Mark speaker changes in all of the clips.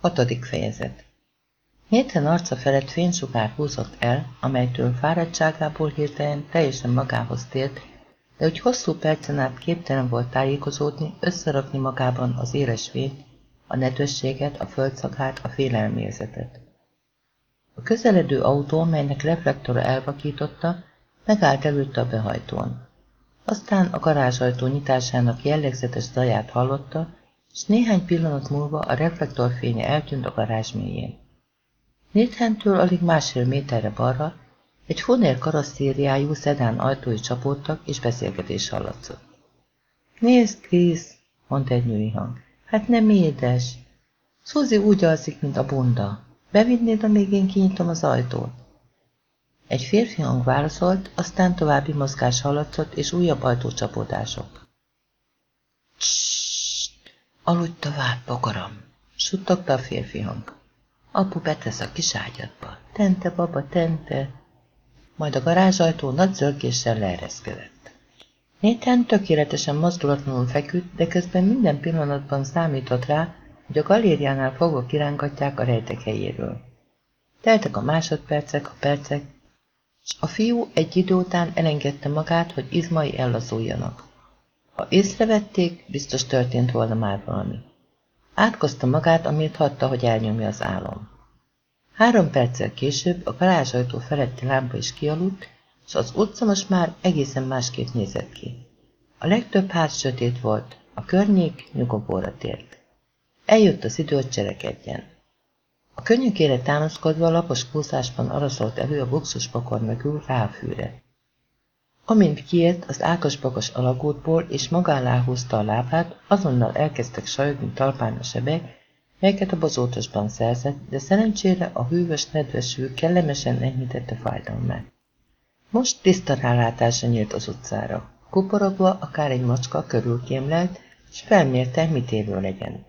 Speaker 1: Hatodik fejezet Nathan arca felett fénysugár húzott el, amelytől fáradtságából hirtelen teljesen magához tért, de hogy hosszú percen át képtelen volt tájékozódni, összerakni magában az éles fényt, a nedvességet, a földszakát, a félelmérzetet. A közeledő autó, melynek reflektora elvakította, megállt előtte a behajtón. Aztán a garázsajtó nyitásának jellegzetes zaját hallotta, és néhány pillanat múlva a reflektorfénye eltűnt a garázs mélyén. Néthentől alig másfél méterre balra egy fonér karosszériájú szedán ajtói csapódtak, és beszélgetés hallatszott. Nézd, Krisz, mondta egy női hang. Hát nem édes. Suzy úgy alszik, mint a bunda. Bevinnéd, amíg én kinyitom az ajtót? Egy férfi hang válaszolt, aztán további mozgás hallatszott, és újabb ajtócsapódások. Csssst! Aludj tovább, bogaram! Suttogta a férfi hang. Apu betesz a kis ágyadba. Tente, baba, tente! Majd a garázsajtó nagy zörgéssel leereszkedett. Nathan tökéletesen mozdulatlanul feküdt, de közben minden pillanatban számított rá, hogy a galériánál fogva kirángatják a rejtek helyéről. Teltek a másodpercek, a percek, és a fiú egy idő után elengedte magát, hogy izmai ellazuljanak. Ha észrevették, biztos történt volna már valami. Átkozta magát, amit hagyta, hogy elnyomja az álom. Három perccel később a garázsajtó feletti lámpa is kialudt, és az utca most már egészen másképp nézett ki. A legtöbb ház sötét volt, a környék nyugovóra tért. Eljött az idő, hogy cselekedjen. A könnyűkére támaszkodva lapos kúszásban araszolt elő a buxuspakor mögül rá a fűre. Amint kiért az ákasbakas alagútból és magán húzta a lábát, azonnal elkezdtek sajogni talpán a sebek, melyeket a bozótosban szerzett, de szerencsére a hűvös, nedves hű kellemesen enyhítette fájdalmát. Most tiszta rálátásra nyílt az utcára. Kuporogva akár egy macska körül kémlelt, és felmérte, mit élő legyen.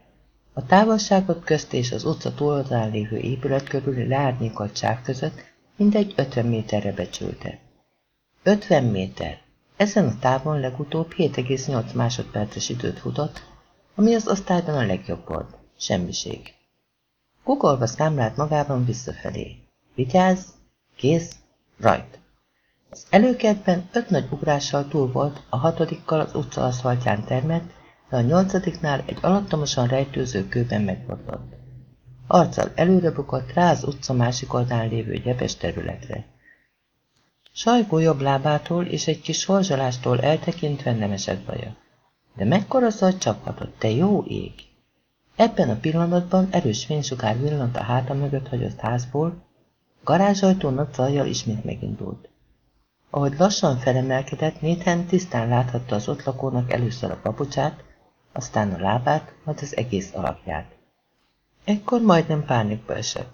Speaker 1: A távolságot közt és az utca túloldalán lévő épület körüli leárnyékoltság között mindegy 50 méterre becsülte. 50 méter. Ezen a távon legutóbb 7,8 másodperces időt futott, ami az osztályban a legjobb volt. Semmiség. Kugolva számlált magában visszafelé. Vigyázz, kész, rajt. Az előkertben öt nagy ugrással túl volt, a hatodikkal az utca aszfaltján termett, de a nyolcadiknál egy alattomosan rejtőző kőben megbotlott. Arccal előre bukott rá az utca másik oldalán lévő gyepes területre. Sajgó jobb lábától és egy kis horzsolástól eltekintve nem esett baja. De mekkora szar csaphatott, te jó ég! Ebben a pillanatban erős fénysugár villant a háta mögött hagyott házból, garázsajtó nagy zajjal ismét megindult. Ahogy lassan felemelkedett, Nathan tisztán láthatta az ott lakónak először a papucsát, aztán a lábát, majd az egész alapját. Ekkor majdnem pánikba esett.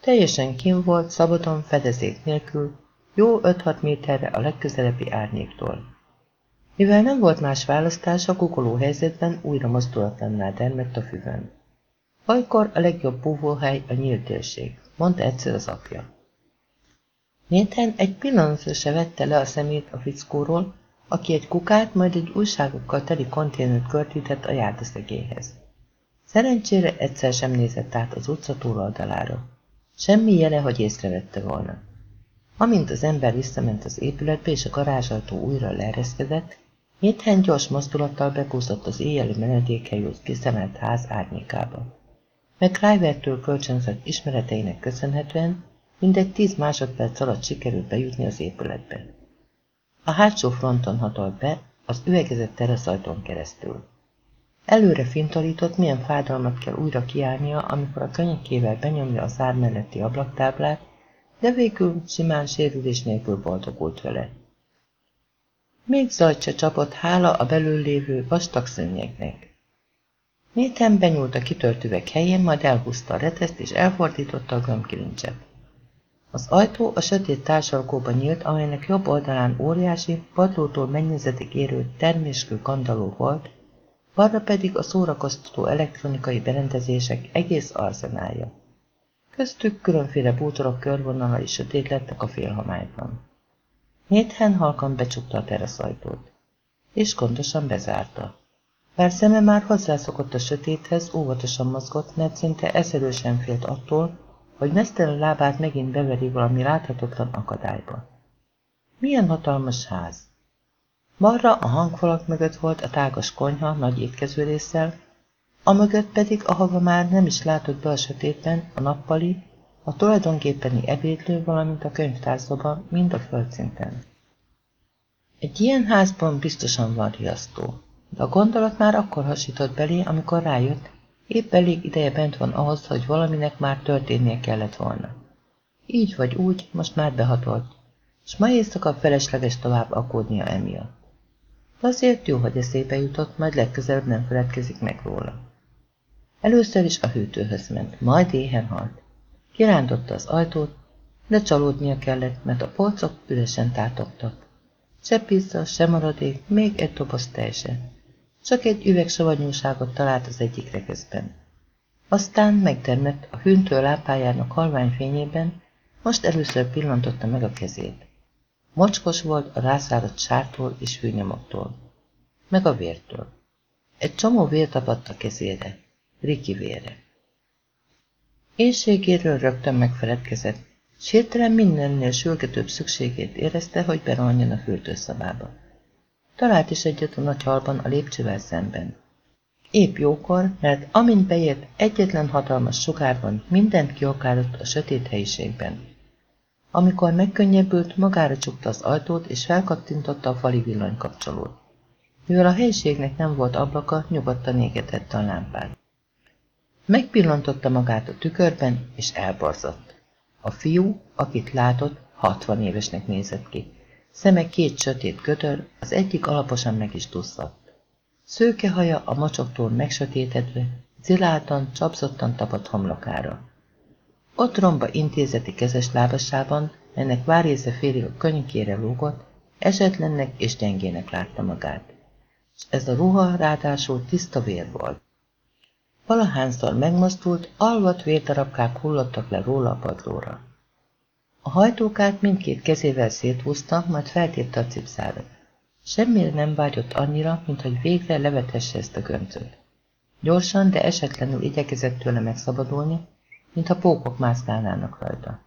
Speaker 1: Teljesen kim volt, szabadon, fedezék nélkül, jó 5-6 méterre a legközelebbi árnyéktól. Mivel nem volt más választás, a kukoló helyzetben újra mozdulatlanná dermedt a füvön. Olykor a legjobb búvóhely a nyílt térség, mondta egyszer az apja. Nathan egy pillanatra se vette le a szemét a fickóról, aki egy kukát, majd egy újságokkal teli konténert körtített a járdaszegélyhez. Szerencsére egyszer sem nézett át az utca túloldalára. Semmi jele, hogy észrevette volna. Amint az ember visszament az épületbe, és a garázsajtó újra leereszkedett, Nathan gyors mozdulattal bekúszott az éjjeli menedékhelyűz kiszemelt ház árnyékába. Meg Clivertől kölcsönzött ismereteinek köszönhetően mindegy tíz másodperc alatt sikerült bejutni az épületbe. A hátsó fronton hatolt be, az üvegezett teraszajtón keresztül. Előre fintorított, milyen fájdalmat kell újra kiállnia, amikor a könyökével benyomja a zár melletti ablaktáblát, de végül simán sérülés nélkül boldogult vele. Még zajt se csapott hála a belül lévő vastag szönnyeknek. Néten benyúlt a kitört üveg helyén, majd elhúzta a reteszt és elfordította a gömbkilincset. Az ajtó a sötét társalkóba nyílt, amelynek jobb oldalán óriási, padlótól mennyezetig érő terméskő kandaló volt, balra pedig a szórakoztató elektronikai berendezések egész arzenálja. Köztük különféle bútorok körvonalai sötét lettek a félhomályban. Nathan halkan becsukta a teraszajtót, és gondosan bezárta. Bár szeme már hozzászokott a sötéthez, óvatosan mozgott, mert szinte eszelősen félt attól, hogy mesztelen lábát megint beveri valami láthatatlan akadályba. Milyen hatalmas ház! Balra a hangfalak mögött volt a tágas konyha nagy étkezőrészsel, a mögött pedig, ahova már nem is látott be a sötétben, a nappali, a tulajdonképpeni ebédlő, valamint a könyvtárszoba, mind a földszinten. Egy ilyen házban biztosan van riasztó, de a gondolat már akkor hasított belé, amikor rájött, épp elég ideje bent van ahhoz, hogy valaminek már történnie kellett volna. Így vagy úgy, most már behatolt, és ma éjszaka felesleges tovább akódnia emiatt. De azért jó, hogy eszébe jutott, majd legközelebb nem feledkezik meg róla. Először is a hűtőhöz ment, majd éhen halt. Kirántotta az ajtót, de csalódnia kellett, mert a polcok üresen tátogtak. Se pizza, se maradék, még egy doboz teljesen. Csak egy üveg savanyúságot talált az egyik rekeszben. Aztán megtermett a hűntő lápájának halvány fényében, most először pillantotta meg a kezét. Mocskos volt a rászáradt sártól és fűnyomoktól, meg a vértől. Egy csomó vér tapadt a kezére, Riki vére. Éjségéről rögtön megfeledkezett, s hirtelen mindennél sürgetőbb szükségét érezte, hogy beronjon a fürdőszobába. Talált is egyet a nagy halban a lépcsővel szemben. Épp jókor, mert amint beért, egyetlen hatalmas sugárban mindent kiokálott a sötét helyiségben. Amikor megkönnyebbült, magára csukta az ajtót, és felkattintotta a fali villanykapcsolót. Mivel a helyiségnek nem volt ablaka, nyugodtan égetette a lámpát. Megpillantotta magát a tükörben, és elborzott. A fiú, akit látott, hatvan évesnek nézett ki. Szeme két sötét gödör, az egyik alaposan meg is duszadt. Szőke haja a macsoktól megsötétedve, ziláltan, csapzottan tapadt homlokára. Ott romba intézeti kezes lábasában, ennek várésze félig a könyvkére lógott, esetlennek és gyengének látta magát. És ez a ruha ráadásul tiszta vér volt. Valahányszor megmozdult, alvat vérdarabkák hullottak le róla a padlóra. A hajtókát mindkét kezével széthúzta, majd feltépte a cipszára. Semmire nem vágyott annyira, mint hogy végre levetesse ezt a göncöt. Gyorsan, de esetlenül igyekezett tőle megszabadulni, mintha pókok mászkálnának rajta.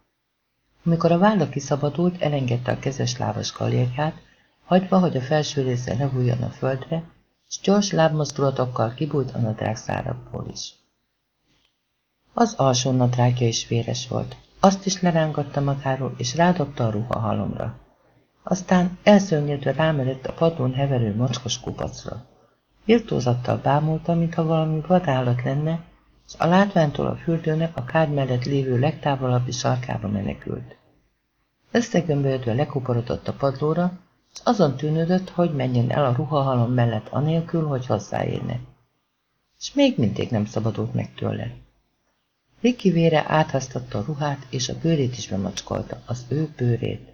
Speaker 1: Amikor a válla kiszabadult, elengedte a kezes lábas kalérját, hagyva, hogy a felső része ne a földre, s gyors lábmozdulatokkal kibújt a nadrág szárabból is. Az alsó nadrágja is véres volt. Azt is lerángatta magáról, és rádobta a ruha halomra. Aztán elszörnyedve rámerett a padlón heverő mocskos kupacra. Virtózattal bámulta, mintha valami vadállat lenne, és a látványtól a fürdőnek a kád mellett lévő legtávolabbi sarkába menekült. Összegömbölyödve lekuporodott a padlóra, és azon tűnődött, hogy menjen el a ruhahalom mellett anélkül, hogy hozzáérne. És még mindig nem szabadult meg tőle. Riki vére áthasztatta a ruhát, és a bőrét is bemacskolta, az ő bőrét.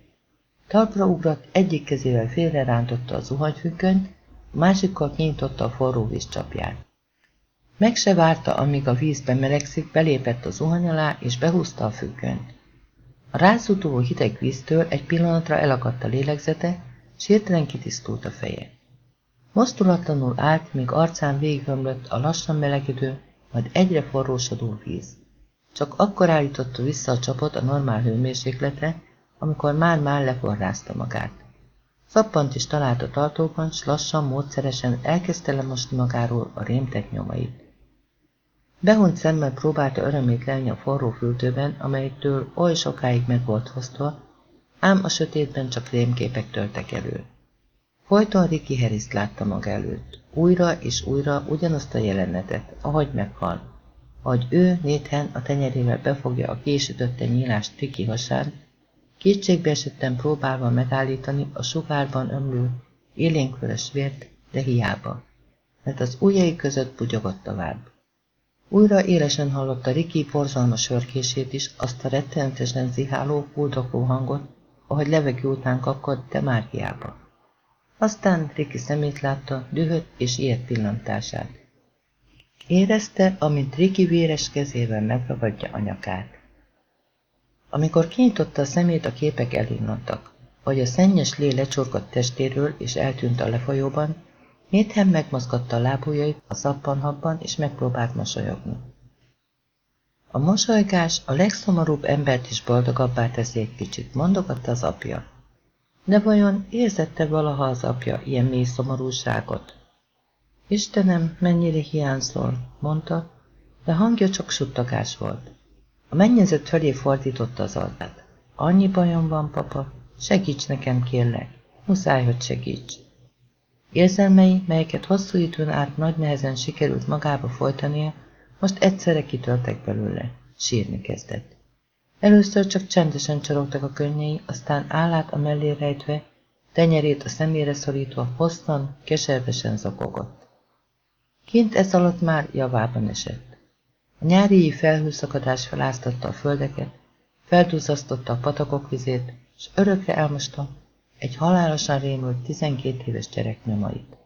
Speaker 1: Talpra ugrott, egyik kezével félre rántotta a zuhanyfüggönyt, másikkal kinyitotta a forró vízcsapját. Meg se várta, amíg a vízbe melegszik, belépett a zuhany alá, és behúzta a függönyt. A rázutó hideg víztől egy pillanatra elakadt a lélegzete, s hirtelen kitisztult a feje. Mozdulatlanul állt, míg arcán végighömlött a lassan melegedő, majd egyre forrósodó víz. Csak akkor állította vissza a csapot a normál hőmérsékletre, amikor már-már leforrázta magát. Szappant is talált a tartóban, s lassan, módszeresen elkezdte lemosni magáról a rémtek nyomait. Behunyt szemmel próbálta örömét lelni a forró fürdőben, amelyiktől oly sokáig meg volt hoztva, ám a sötétben csak rémképek töltek elő. Folyton Riki Harris látta maga előtt, újra és újra ugyanazt a jelenetet, ahogy meghal, ahogy ő Néthen a tenyerével befogja a késütötte nyílást Riki hasán, kétségbe esetten próbálva megállítani a sugárban ömlő, élénkvörös vért, de hiába, mert az ujjai között bugyogott tovább. Újra élesen hallotta Riki borzalmas sörkését is, azt a rettenetesen ziháló, kuldokó hangot, ahogy levegő után kapkod, de már hiába. Aztán Riki szemét látta, dühött és ilyet pillantását. Érezte, amint Riki véres kezével megragadja a nyakát. Amikor kinyitotta a szemét, a képek elinnadtak, vagy a szennyes lé lecsorgott testéről és eltűnt a lefolyóban, Nathan megmozgatta a lábujjait a szappanhabban, és megpróbált mosolyogni. A mosolygás a legszomorúbb embert is boldogabbá teszi egy kicsit, mondogatta az apja. De vajon érzette valaha az apja ilyen mély szomorúságot? Istenem, mennyire hiányzol, mondta, de hangja csak suttogás volt. A mennyezet felé fordította az arcát. Annyi bajom van, papa, segíts nekem, kérlek. Muszáj, hogy segíts. Érzelmei, melyeket hosszú időn át nagy nehezen sikerült magába folytania, most egyszerre kitöltek belőle. Sírni kezdett. Először csak csendesen csorogtak a könnyei, aztán állát a mellé rejtve, tenyerét a szemére szorítva, hosszan, keservesen zakogott. Kint ez alatt már javában esett. A nyári felhőszakadás feláztatta a földeket, felduzasztotta a patakok vizét, és örökre elmosta egy halálosan rémült 12 éves gyerek nyomait.